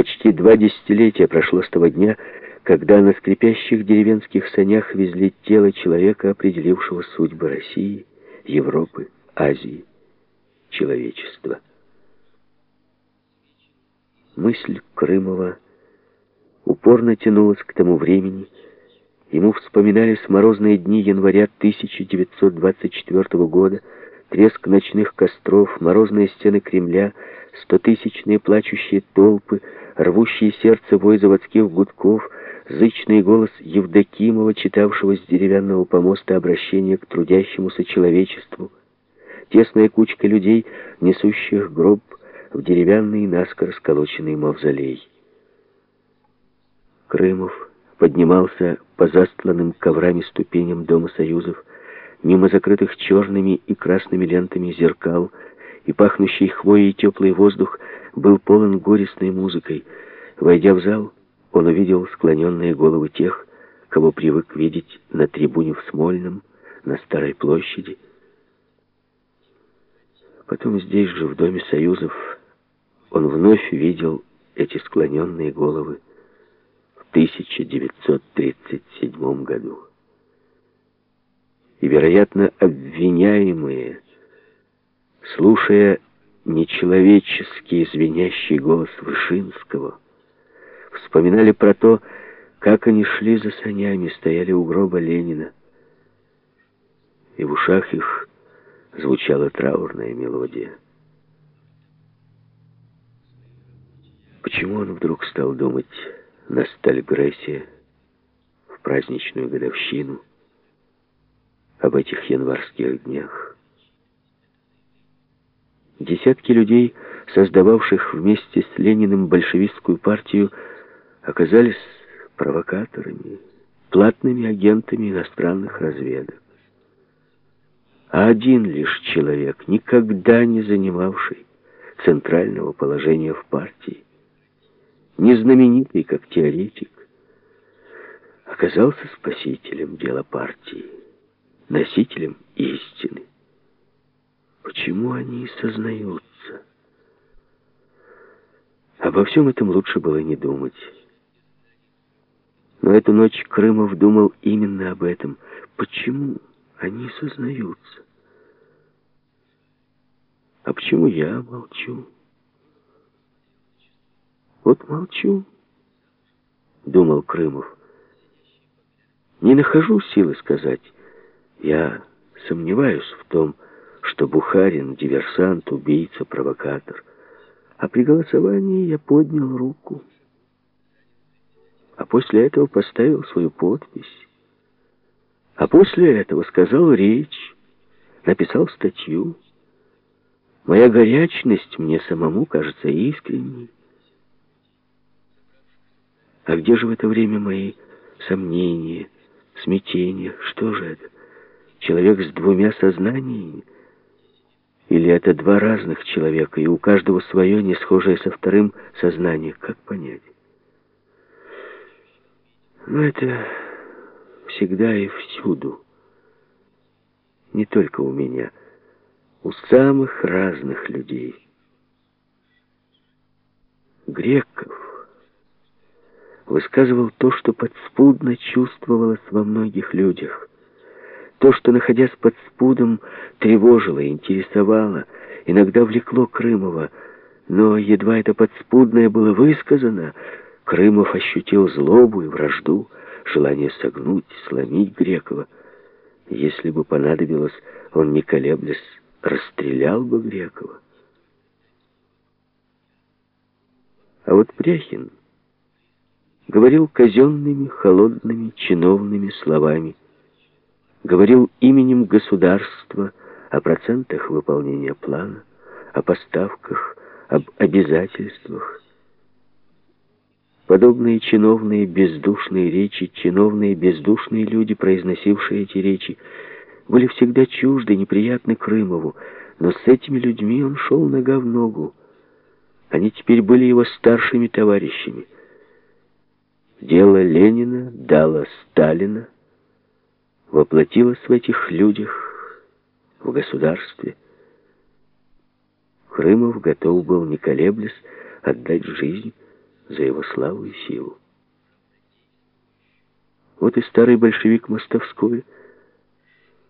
Почти два десятилетия прошло с того дня, когда на скрипящих деревенских санях везли тело человека, определившего судьбы России, Европы, Азии, человечества. Мысль Крымова упорно тянулась к тому времени, ему вспоминались морозные дни января 1924 года, треск ночных костров, морозные стены Кремля, стотысячные плачущие толпы, рвущие сердце вой заводских гудков, зычный голос Евдокимова, читавшего с деревянного помоста обращение к трудящемуся человечеству, тесная кучка людей, несущих гроб в деревянный наскоро сколоченный мавзолей. Крымов поднимался по застланным коврами ступеням Дома Союзов, мимо закрытых черными и красными лентами зеркал, и пахнущий хвоей теплый воздух был полон горестной музыкой. Войдя в зал, он увидел склоненные головы тех, кого привык видеть на трибуне в Смольном, на Старой площади. Потом здесь же, в Доме Союзов, он вновь видел эти склоненные головы в 1937 году. И, вероятно, обвиняемые, слушая нечеловеческий звенящий голос Вышинского, вспоминали про то, как они шли за санями, стояли у гроба Ленина, и в ушах их звучала траурная мелодия. Почему он вдруг стал думать на Стальгрессе в праздничную годовщину об этих январских днях? Десятки людей, создававших вместе с Лениным большевистскую партию, оказались провокаторами, платными агентами иностранных разведок. А один лишь человек, никогда не занимавший центрального положения в партии, не знаменитый как теоретик, оказался спасителем дела партии, носителем истины. Почему они сознаются? Обо всем этом лучше было не думать. Но эту ночь Крымов думал именно об этом. Почему они сознаются? А почему я молчу? Вот молчу, думал Крымов. Не нахожу силы сказать. Я сомневаюсь в том, что Бухарин диверсант, убийца, провокатор. А при голосовании я поднял руку а после этого поставил свою подпись, а после этого сказал речь, написал статью. Моя горячность мне самому кажется искренней. А где же в это время мои сомнения, смятения? Что же это? Человек с двумя сознаниями? Или это два разных человека, и у каждого свое, не схожее со вторым сознание? Как понять? Но это всегда и всюду. Не только у меня. У самых разных людей. Греков высказывал то, что подспудно чувствовалось во многих людях. То, что, находясь под спудом, тревожило, интересовало, иногда влекло Крымова, но едва это подспудное было высказано, Крымов ощутил злобу и вражду, желание согнуть, сломить Грекова. Если бы понадобилось, он, не колеблясь, расстрелял бы Грекова. А вот Пряхин говорил казенными, холодными, чиновными словами, говорил именем государства о процентах выполнения плана, о поставках, об обязательствах, Подобные чиновные бездушные речи, чиновные бездушные люди, произносившие эти речи, были всегда чужды, неприятны Крымову, но с этими людьми он шел нога в ногу. Они теперь были его старшими товарищами. Дело Ленина, дало Сталина, воплотилось в этих людях, в государстве. Крымов готов был, не колеблясь, отдать жизнь за его славу и силу. Вот и старый большевик Мостовской